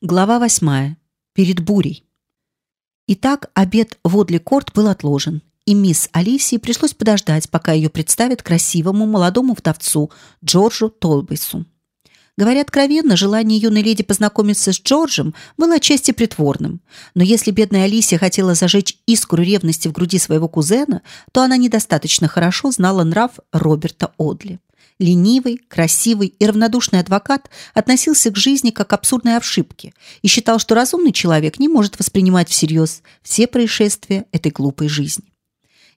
Глава восьмая. Перед бурей. Итак, обед в Одли-Корт был отложен, и мисс Алисии пришлось подождать, пока ее представят красивому молодому вдовцу Джорджу Толбейсу. Говоря откровенно, желание юной леди познакомиться с Джорджем было отчасти притворным. Но если бедная Алисия хотела зажечь искру ревности в груди своего кузена, то она недостаточно хорошо знала нрав Роберта Одли. Ленивый, красивый и равнодушный адвокат относился к жизни как к абсурдной ошибке и считал, что разумный человек не может воспринимать всерьез все происшествия этой глупой жизни.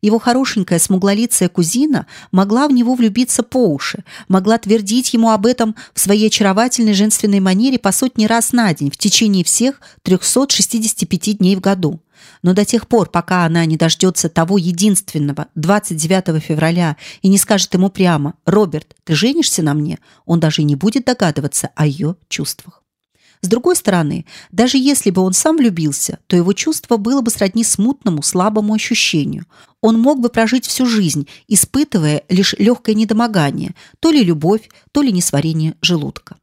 Его хорошенькая смуглолицая кузина могла в него влюбиться по уши, могла твердить ему об этом в своей очаровательной женственной манере по сотни раз на день в течение всех 365 дней в году. Но до тех пор, пока она не дождется того единственного 29 февраля и не скажет ему прямо «Роберт, ты женишься на мне?», он даже не будет догадываться о ее чувствах. С другой стороны, даже если бы он сам влюбился, то его чувство было бы сродни смутному, слабому ощущению. Он мог бы прожить всю жизнь, испытывая лишь легкое недомогание, то ли любовь, то ли несварение желудка.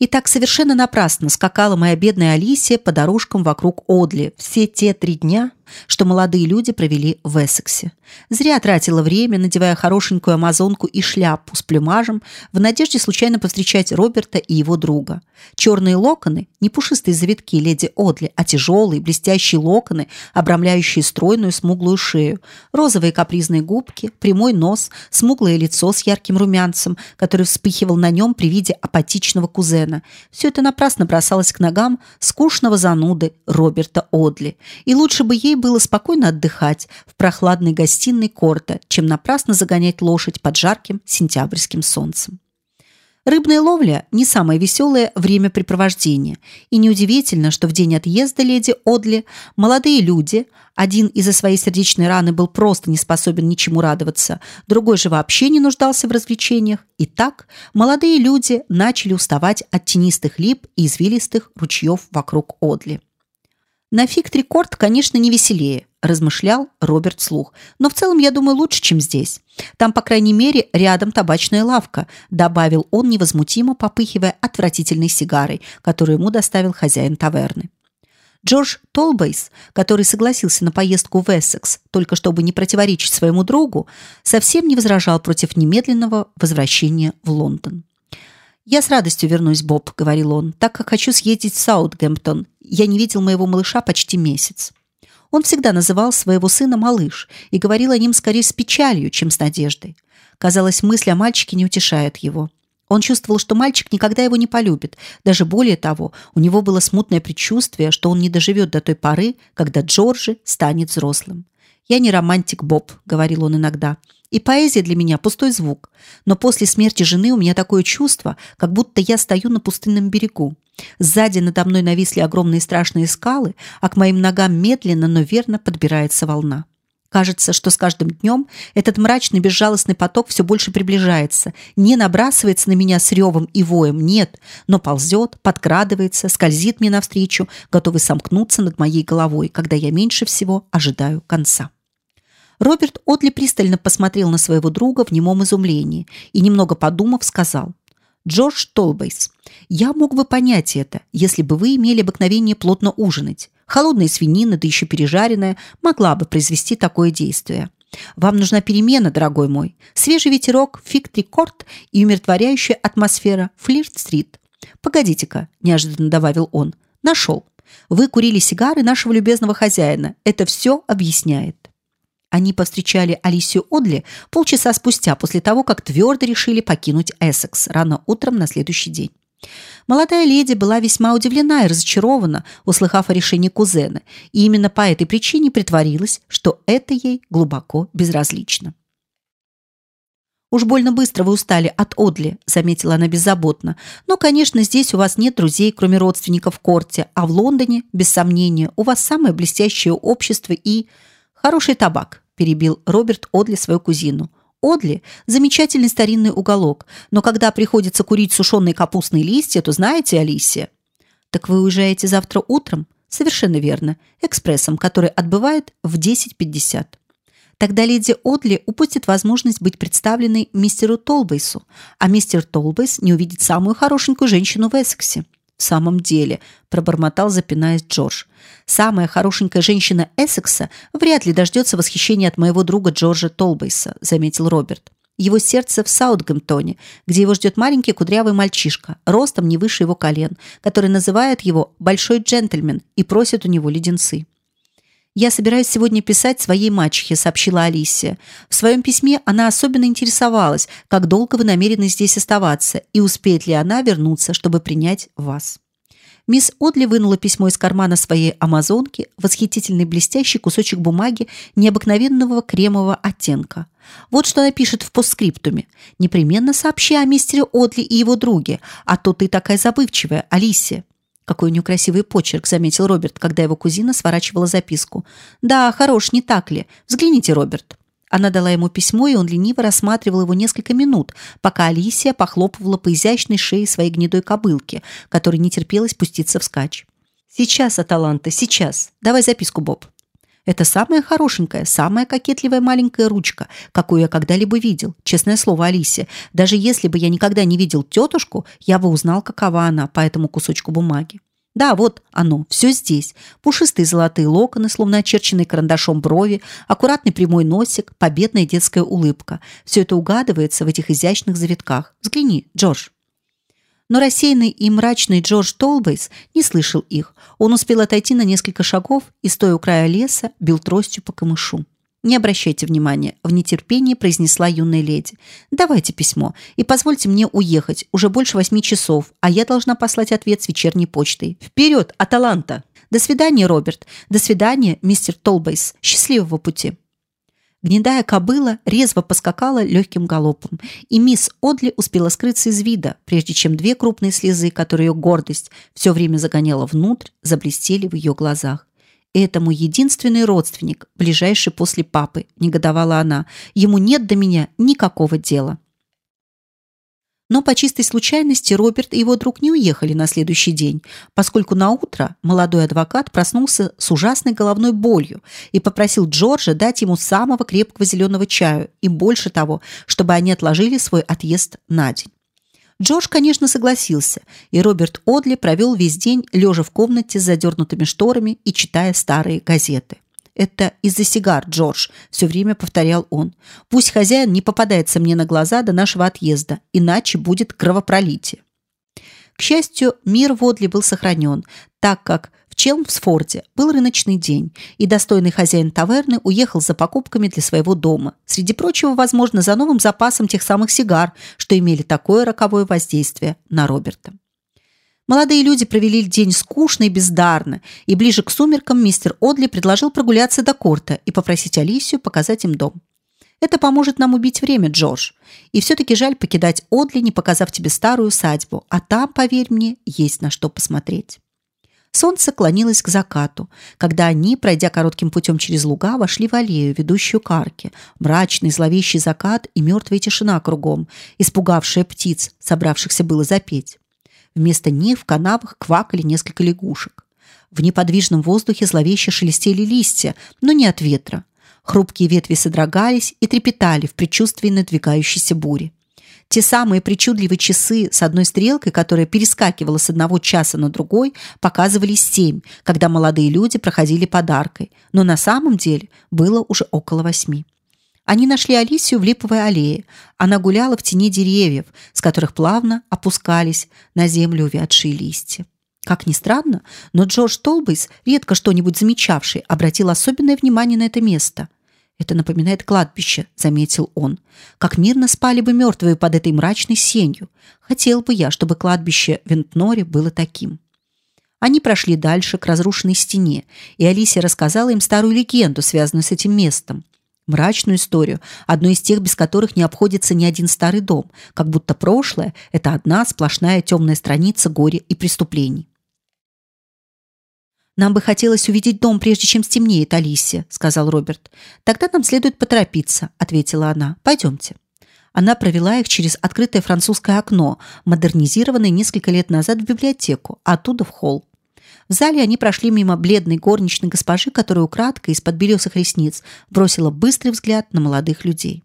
И так совершенно напрасно скакала моя бедная Алисия по дорожкам вокруг Одли все те три дня, что молодые люди провели в Эссексе. Зря тратила время, надевая хорошенькую амазонку и шляпу с плюмажем, в надежде случайно повстречать Роберта и его друга. Черные локоны, не пушистые завитки леди Одли, а тяжелые, блестящие локоны, обрамляющие стройную смуглую шею, розовые капризные губки, прямой нос, смуглое лицо с ярким румянцем, который вспыхивал на нем при виде апатичного кузена. Все это напрасно бросалось к ногам скучного зануды Роберта Одли. И лучше бы ей было спокойно отдыхать в прохладной гостиной корта, чем напрасно загонять лошадь под жарким сентябрьским солнцем. Рыбная ловля – не самое веселое времяпрепровождение, и неудивительно, что в день отъезда леди Одли молодые люди, один из-за своей сердечной раны был просто не способен ничему радоваться, другой же вообще не нуждался в развлечениях, и так молодые люди начали уставать от тенистых лип и извилистых ручьев вокруг Одли. На фиг-рекорд, конечно, не веселее, размышлял Роберт слух. Но в целом, я думаю, лучше, чем здесь. Там, по крайней мере, рядом табачная лавка, добавил он невозмутимо, попыхивая отвратительной сигарой, которую ему доставил хозяин таверны. Джордж Толбейс, который согласился на поездку в Эссекс, только чтобы не противоречить своему другу, совсем не возражал против немедленного возвращения в Лондон. «Я с радостью вернусь, Боб», — говорил он, «так как хочу съездить в Саутгемптон. Я не видел моего малыша почти месяц». Он всегда называл своего сына «малыш» и говорил о нем скорее с печалью, чем с надеждой. Казалось, мысль о мальчике не утешает его. Он чувствовал, что мальчик никогда его не полюбит. Даже более того, у него было смутное предчувствие, что он не доживет до той поры, когда Джорджи станет взрослым. «Я не романтик, Боб», — говорил он иногда. И поэзия для меня пустой звук. Но после смерти жены у меня такое чувство, как будто я стою на пустынном берегу. Сзади надо мной нависли огромные страшные скалы, а к моим ногам медленно, но верно подбирается волна. Кажется, что с каждым днем этот мрачный безжалостный поток все больше приближается, не набрасывается на меня с ревом и воем, нет, но ползет, подкрадывается, скользит мне навстречу, готовый сомкнуться над моей головой, когда я меньше всего ожидаю конца. Роберт Отли пристально посмотрел на своего друга в немом изумлении и, немного подумав, сказал «Джордж Толбейс, я мог бы понять это, если бы вы имели обыкновение плотно ужинать. Холодная свинина, да еще пережаренная, могла бы произвести такое действие. Вам нужна перемена, дорогой мой. Свежий ветерок, фиг-трикорд и умиротворяющая атмосфера Флирт-стрит. Погодите-ка, неожиданно добавил он. Нашел. Вы курили сигары нашего любезного хозяина. Это все объясняет. Они повстречали Алисию Одли полчаса спустя после того, как твердо решили покинуть Эссекс рано утром на следующий день. Молодая леди была весьма удивлена и разочарована, услыхав о решении кузена, и именно по этой причине притворилась, что это ей глубоко безразлично. «Уж больно быстро вы устали от Одли», — заметила она беззаботно. «Но, конечно, здесь у вас нет друзей, кроме родственников в Корте, а в Лондоне, без сомнения, у вас самое блестящее общество и...» Хороший табак, перебил Роберт Одли свою кузину. Одли – замечательный старинный уголок, но когда приходится курить сушеные капустные листья, то знаете, Алисия. Так вы уезжаете завтра утром? Совершенно верно. Экспрессом, который отбывает в 10.50. Тогда леди Одли упустит возможность быть представленной мистеру Толбейсу, а мистер Толбейс не увидит самую хорошенькую женщину в Эссексе. В самом деле, пробормотал, запинаясь Джордж. Самая хорошенькая женщина Эссекса вряд ли дождется восхищения от моего друга Джорджа Толбейса, заметил Роберт. Его сердце в Саутгемптоне, где его ждет маленький кудрявый мальчишка, ростом не выше его колен, который называет его «большой джентльмен» и просит у него леденцы. «Я собираюсь сегодня писать своей мачехе», — сообщила Алисия. В своем письме она особенно интересовалась, как долго вы намерены здесь оставаться и успеет ли она вернуться, чтобы принять вас. Мисс Одли вынула письмо из кармана своей амазонки, восхитительный блестящий кусочек бумаги необыкновенного кремового оттенка. Вот что она пишет в постскриптуме. «Непременно сообщи о мистере Одли и его друге, а то ты такая забывчивая, Алисия». Какой у нее красивый почерк, заметил Роберт, когда его кузина сворачивала записку. Да, хорош, не так ли? Взгляните, Роберт. Она дала ему письмо, и он лениво рассматривал его несколько минут, пока Алисия похлопывала по изящной шее своей гнедой кобылки, которой не терпелось пуститься вскачь. Сейчас, Аталанта, сейчас. Давай записку, Боб. Это самая хорошенькая, самая кокетливая маленькая ручка, какую я когда-либо видел. Честное слово, Алисе, даже если бы я никогда не видел тетушку, я бы узнал, какова она по этому кусочку бумаги. Да, вот оно, все здесь. Пушистые золотые локоны, словно очерченные карандашом брови, аккуратный прямой носик, победная детская улыбка. Все это угадывается в этих изящных завитках. Взгляни, Джордж. Но рассеянный и мрачный Джордж Толбейс не слышал их. Он успел отойти на несколько шагов и, стоя у края леса, бил тростью по камышу. «Не обращайте внимания», — в нетерпении произнесла юная леди. «Давайте письмо и позвольте мне уехать. Уже больше восьми часов, а я должна послать ответ с вечерней почтой. Вперед, Аталанта!» «До свидания, Роберт. До свидания, мистер Толбейс. Счастливого пути!» Гнедая кобыла резво поскакала легким галопом, и мисс Одли успела скрыться из вида, прежде чем две крупные слезы, которые ее гордость все время загоняла внутрь, заблестели в ее глазах. «Это мой единственный родственник, ближайший после папы», – негодовала она. «Ему нет до меня никакого дела». Но по чистой случайности Роберт и его друг не уехали на следующий день, поскольку на утро молодой адвокат проснулся с ужасной головной болью и попросил Джорджа дать ему самого крепкого зеленого чаю и больше того, чтобы они отложили свой отъезд на день. Джордж, конечно, согласился, и Роберт Одли провел весь день лежа в комнате с задернутыми шторами и читая старые газеты. Это из-за сигар, Джордж, все время повторял он. Пусть хозяин не попадается мне на глаза до нашего отъезда, иначе будет кровопролитие. К счастью, мир в Одли был сохранен, так как в Челмсфорде был рыночный день, и достойный хозяин таверны уехал за покупками для своего дома. Среди прочего, возможно, за новым запасом тех самых сигар, что имели такое роковое воздействие на Роберта. Молодые люди провели день скучно и бездарно, и ближе к сумеркам мистер Одли предложил прогуляться до корта и попросить Алисию показать им дом. Это поможет нам убить время, Джордж. И все-таки жаль покидать Одли, не показав тебе старую усадьбу, а там, поверь мне, есть на что посмотреть. Солнце клонилось к закату, когда они, пройдя коротким путем через луга, вошли в аллею, ведущую к арке. Мрачный, зловещий закат и мертвая тишина кругом, испугавшая птиц, собравшихся было запеть. Вместо них в канавах квакали несколько лягушек. В неподвижном воздухе зловеще шелестели листья, но не от ветра. Хрупкие ветви содрогались и трепетали в предчувствии надвигающейся бури. Те самые причудливые часы с одной стрелкой, которая перескакивала с одного часа на другой, показывали семь, когда молодые люди проходили подаркой, но на самом деле было уже около восьми. Они нашли Алисию в липовой аллее. Она гуляла в тени деревьев, с которых плавно опускались на землю увядшие листья. Как ни странно, но Джордж Толбейс, редко что-нибудь замечавший, обратил особенное внимание на это место. «Это напоминает кладбище», — заметил он. «Как мирно спали бы мертвые под этой мрачной сенью. Хотел бы я, чтобы кладбище в Вентноре было таким». Они прошли дальше к разрушенной стене, и Алисия рассказала им старую легенду, связанную с этим местом мрачную историю, одну из тех, без которых не обходится ни один старый дом, как будто прошлое – это одна сплошная темная страница горя и преступлений. «Нам бы хотелось увидеть дом, прежде чем стемнеет, Алисия», – сказал Роберт. «Тогда нам следует поторопиться», – ответила она. «Пойдемте». Она провела их через открытое французское окно, модернизированное несколько лет назад в библиотеку, а оттуда в холл. В зале они прошли мимо бледной горничной госпожи, которая украдкой из-под белесых ресниц бросила быстрый взгляд на молодых людей.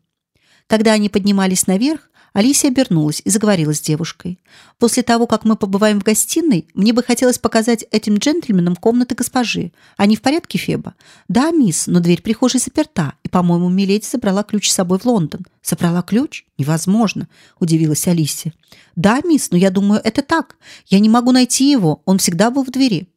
Когда они поднимались наверх, Алисия обернулась и заговорила с девушкой. «После того, как мы побываем в гостиной, мне бы хотелось показать этим джентльменам комнаты госпожи. Они в порядке, Феба?» «Да, мисс, но дверь прихожей заперта, и, по-моему, Миледи забрала ключ с собой в Лондон». «Забрала ключ? Невозможно», – удивилась Алисия. «Да, мисс, но я думаю, это так. Я не могу найти его, он всегда был в двери».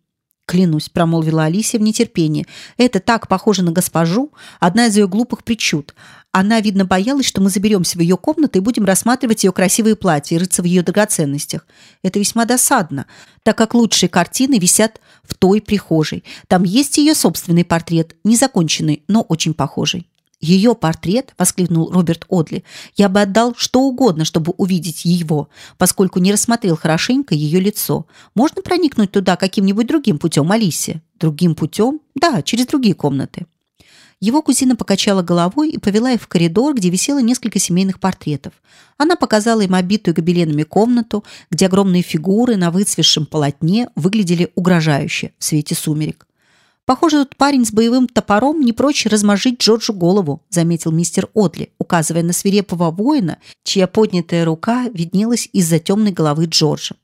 Клянусь, промолвила Алисия в нетерпении. Это так похоже на госпожу, одна из ее глупых причуд. Она, видно, боялась, что мы заберемся в ее комнату и будем рассматривать ее красивые платья и рыться в ее драгоценностях. Это весьма досадно, так как лучшие картины висят в той прихожей. Там есть ее собственный портрет, незаконченный, но очень похожий. Ее портрет, воскликнул Роберт Одли. Я бы отдал что угодно, чтобы увидеть его, поскольку не рассмотрел хорошенько ее лицо. Можно проникнуть туда каким-нибудь другим путем, Алисе? Другим путем? Да, через другие комнаты. Его кузина покачала головой и повела их в коридор, где висело несколько семейных портретов. Она показала им обитую гобеленами комнату, где огромные фигуры на выцветшем полотне выглядели угрожающе в свете сумерек. Похоже, тут парень с боевым топором не прочь размажить Джорджу голову, заметил мистер Одли, указывая на свирепого воина, чья поднятая рука виднелась из-за темной головы Джорджа.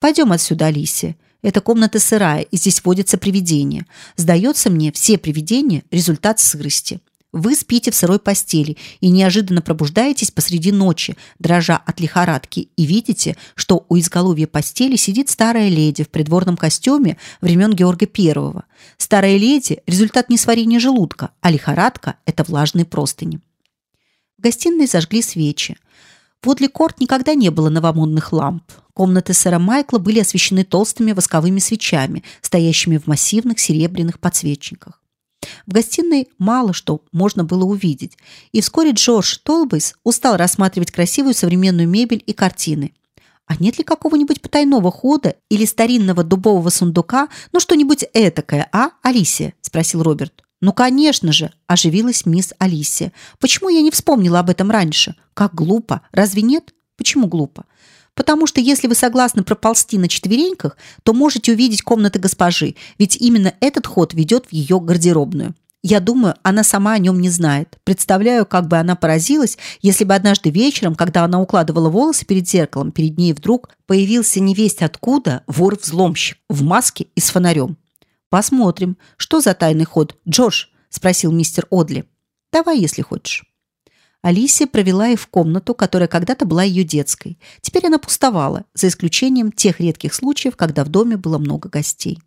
Пойдем отсюда, Алисия. Эта комната сырая, и здесь водятся привидения. Сдается мне, все привидения – результат сырости. Вы спите в сырой постели и неожиданно пробуждаетесь посреди ночи, дрожа от лихорадки, и видите, что у изголовья постели сидит старая леди в придворном костюме времен Георга I. Старая леди – результат несварения желудка, а лихорадка – это влажные простыни. В гостиной зажгли свечи. Подле корт никогда не было новомодных ламп. Комнаты сэра Майкла были освещены толстыми восковыми свечами, стоящими в массивных серебряных подсвечниках. В гостиной мало что можно было увидеть, и вскоре Джордж Толбейс устал рассматривать красивую современную мебель и картины. А нет ли какого-нибудь потайного хода или старинного дубового сундука, ну что-нибудь этакое, а, Алисия? спросил Роберт. Ну, конечно же, оживилась мисс Алисия. Почему я не вспомнила об этом раньше? Как глупо. Разве нет? Почему глупо? Потому что если вы согласны проползти на четвереньках, то можете увидеть комнаты госпожи, ведь именно этот ход ведет в ее гардеробную. Я думаю, она сама о нем не знает. Представляю, как бы она поразилась, если бы однажды вечером, когда она укладывала волосы перед зеркалом, перед ней вдруг появился невесть откуда вор-взломщик в маске и с фонарем. Посмотрим, что за тайный ход, Джордж, спросил мистер Одли. Давай, если хочешь. Алисия провела их в комнату, которая когда-то была ее детской. Теперь она пустовала, за исключением тех редких случаев, когда в доме было много гостей.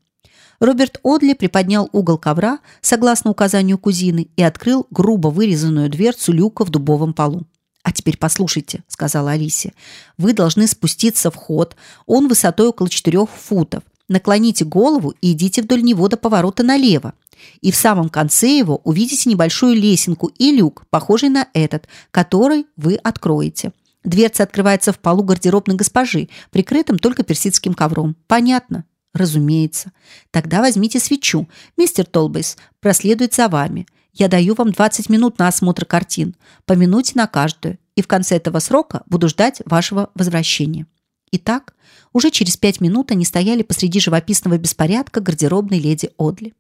Роберт Одли приподнял угол ковра, согласно указанию кузины, и открыл грубо вырезанную дверцу люка в дубовом полу. «А теперь послушайте», — сказала Алисия. «Вы должны спуститься в ход. Он высотой около четырех футов. Наклоните голову и идите вдоль него до поворота налево и в самом конце его увидите небольшую лесенку и люк, похожий на этот, который вы откроете. Дверца открывается в полу гардеробной госпожи, прикрытым только персидским ковром. Понятно? Разумеется. Тогда возьмите свечу. Мистер Толбейс проследует за вами. Я даю вам 20 минут на осмотр картин, по минуте на каждую, и в конце этого срока буду ждать вашего возвращения. Итак, уже через пять минут они стояли посреди живописного беспорядка гардеробной леди Одли.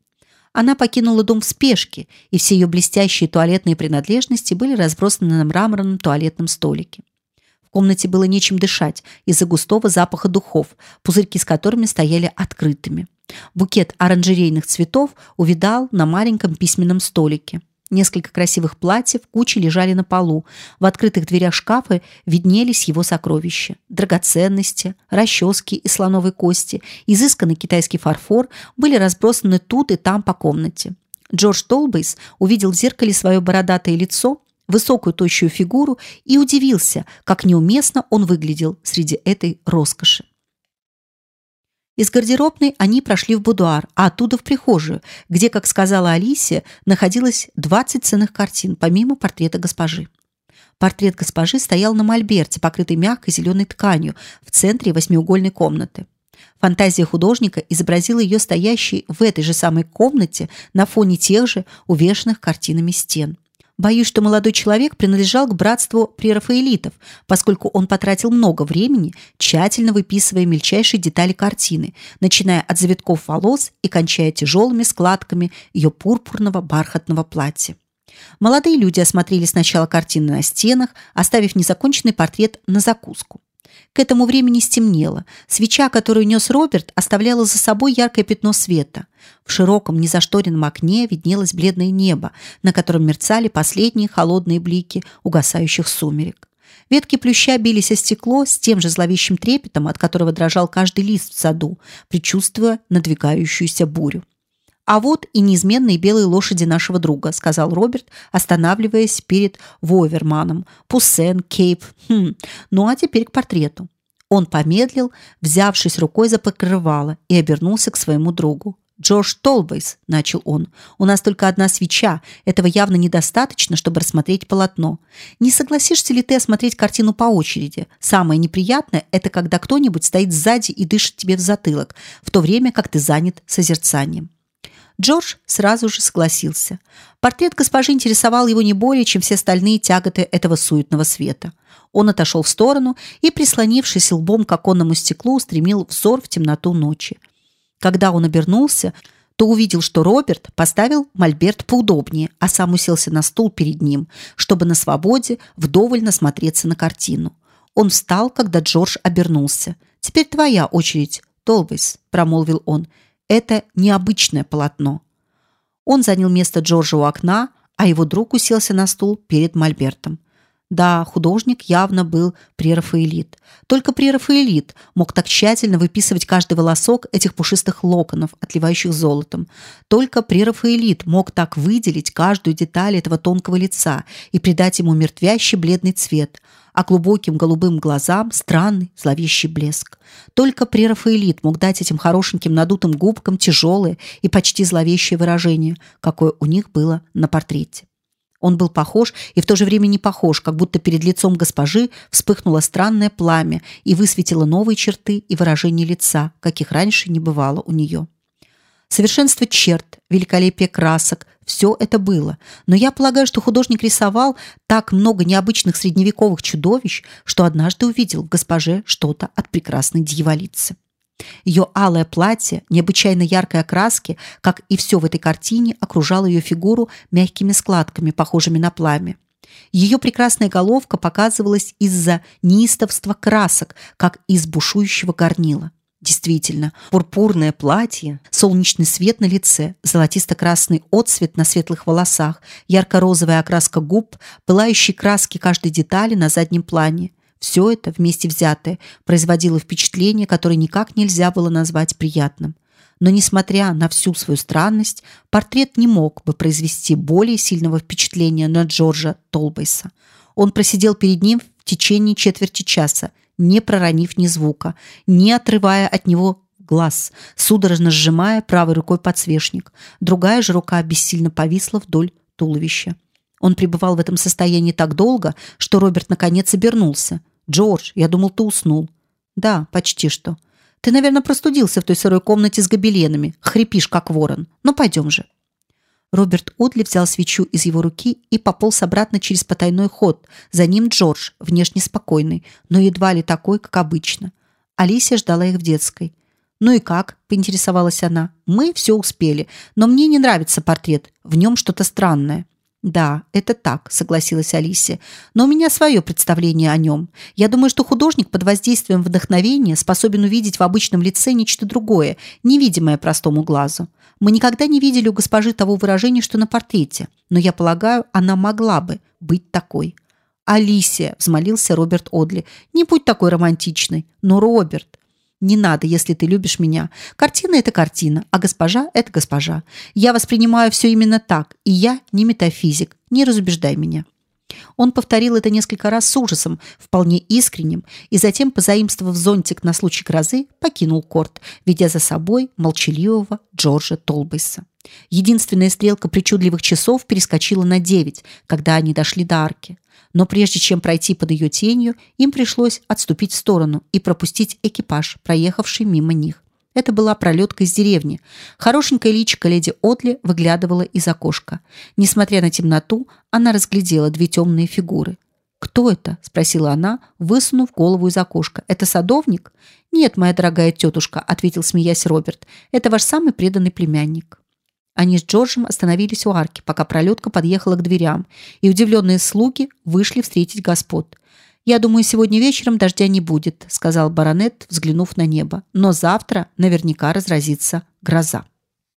Она покинула дом в спешке, и все ее блестящие туалетные принадлежности были разбросаны на мраморном туалетном столике. В комнате было нечем дышать из-за густого запаха духов, пузырьки с которыми стояли открытыми. Букет оранжерейных цветов увидал на маленьком письменном столике. Несколько красивых платьев кучи лежали на полу. В открытых дверях шкафа виднелись его сокровища: драгоценности, расчески из слоновой кости, изысканный китайский фарфор были разбросаны тут и там по комнате. Джордж Толбейс увидел в зеркале свое бородатое лицо, высокую тощую фигуру и удивился, как неуместно он выглядел среди этой роскоши. Из гардеробной они прошли в будуар, а оттуда в прихожую, где, как сказала Алисия, находилось 20 ценных картин, помимо портрета госпожи. Портрет госпожи стоял на мольберте, покрытый мягкой зеленой тканью, в центре восьмиугольной комнаты. Фантазия художника изобразила ее стоящей в этой же самой комнате на фоне тех же увешанных картинами стен. Боюсь, что молодой человек принадлежал к братству прерафаэлитов, поскольку он потратил много времени, тщательно выписывая мельчайшие детали картины, начиная от завитков волос и кончая тяжелыми складками ее пурпурного бархатного платья. Молодые люди осмотрели сначала картины на стенах, оставив незаконченный портрет на закуску. К этому времени стемнело. Свеча, которую нес Роберт, оставляла за собой яркое пятно света. В широком незашторенном окне виднелось бледное небо, на котором мерцали последние холодные блики угасающих сумерек. Ветки плюща бились о стекло с тем же зловещим трепетом, от которого дрожал каждый лист в саду, предчувствуя надвигающуюся бурю. А вот и неизменные белые лошади нашего друга, сказал Роберт, останавливаясь перед Воверманом. Пуссен, Кейп. Хм. Ну а теперь к портрету. Он помедлил, взявшись рукой за покрывало, и обернулся к своему другу. Джордж Толбейс, начал он. У нас только одна свеча. Этого явно недостаточно, чтобы рассмотреть полотно. Не согласишься ли ты осмотреть картину по очереди? Самое неприятное это когда кто-нибудь стоит сзади и дышит тебе в затылок, в то время как ты занят созерцанием. Джордж сразу же согласился. Портрет госпожи интересовал его не более, чем все остальные тяготы этого суетного света. Он отошел в сторону и, прислонившись лбом к оконному стеклу, устремил взор в темноту ночи. Когда он обернулся, то увидел, что Роберт поставил мольберт поудобнее, а сам уселся на стул перед ним, чтобы на свободе вдоволь насмотреться на картину. Он встал, когда Джордж обернулся. «Теперь твоя очередь, Толбейс», – промолвил он. Это необычное полотно. Он занял место Джорджа у окна, а его друг уселся на стул перед мольбертом. Да, художник явно был прерафаэлит. Только прерафаэлит мог так тщательно выписывать каждый волосок этих пушистых локонов, отливающих золотом. Только прерафаэлит мог так выделить каждую деталь этого тонкого лица и придать ему мертвящий бледный цвет, а глубоким голубым глазам странный зловещий блеск. Только прерафаэлит мог дать этим хорошеньким надутым губкам тяжелое и почти зловещее выражение, какое у них было на портрете. Он был похож и в то же время не похож, как будто перед лицом госпожи вспыхнуло странное пламя и высветило новые черты и выражения лица, каких раньше не бывало у нее. Совершенство черт, великолепие красок все это было, но я полагаю, что художник рисовал так много необычных средневековых чудовищ, что однажды увидел в госпоже что-то от прекрасной дьяволицы. Ее алое платье, необычайно яркой окраски, как и все в этой картине, окружало ее фигуру мягкими складками, похожими на пламя. Ее прекрасная головка показывалась из-за неистовства красок, как из бушующего горнила. Действительно, пурпурное платье, солнечный свет на лице, золотисто-красный отсвет на светлых волосах, ярко-розовая окраска губ, пылающие краски каждой детали на заднем плане. Все это вместе взятое производило впечатление, которое никак нельзя было назвать приятным. Но несмотря на всю свою странность, портрет не мог бы произвести более сильного впечатления на Джорджа Толбейса. Он просидел перед ним в течение четверти часа, не проронив ни звука, не отрывая от него глаз, судорожно сжимая правой рукой подсвечник. Другая же рука бессильно повисла вдоль туловища. Он пребывал в этом состоянии так долго, что Роберт наконец обернулся. Джордж, я думал, ты уснул. Да, почти что. Ты, наверное, простудился в той сырой комнате с гобеленами, хрипишь как ворон. Ну пойдем же. Роберт Одли взял свечу из его руки и пополз обратно через потайной ход. За ним Джордж, внешне спокойный, но едва ли такой, как обычно. Алисия ждала их в детской. Ну и как? поинтересовалась она. Мы все успели, но мне не нравится портрет. В нем что-то странное. Да, это так, согласилась Алисия. Но у меня свое представление о нем. Я думаю, что художник под воздействием вдохновения способен увидеть в обычном лице нечто другое, невидимое простому глазу. Мы никогда не видели у госпожи того выражения, что на портрете, но я полагаю, она могла бы быть такой. Алисия, взмолился Роберт Одли, не будь такой романтичной. Но Роберт, не надо, если ты любишь меня. Картина это картина, а госпожа это госпожа. Я воспринимаю все именно так, и я не метафизик. Не разубеждай меня. Он повторил это несколько раз с ужасом, вполне искренним, и затем, позаимствовав зонтик на случай грозы, покинул корт, ведя за собой молчаливого Джорджа Толбейса. Единственная стрелка причудливых часов перескочила на девять, когда они дошли до арки но прежде чем пройти под ее тенью, им пришлось отступить в сторону и пропустить экипаж, проехавший мимо них. Это была пролетка из деревни. Хорошенькая личико леди Отли выглядывала из окошка. Несмотря на темноту, она разглядела две темные фигуры. «Кто это?» – спросила она, высунув голову из окошка. «Это садовник?» «Нет, моя дорогая тетушка», – ответил, смеясь Роберт. «Это ваш самый преданный племянник». Они с Джорджем остановились у арки, пока пролетка подъехала к дверям, и удивленные слуги вышли встретить господ. «Я думаю, сегодня вечером дождя не будет», — сказал баронет, взглянув на небо. «Но завтра наверняка разразится гроза».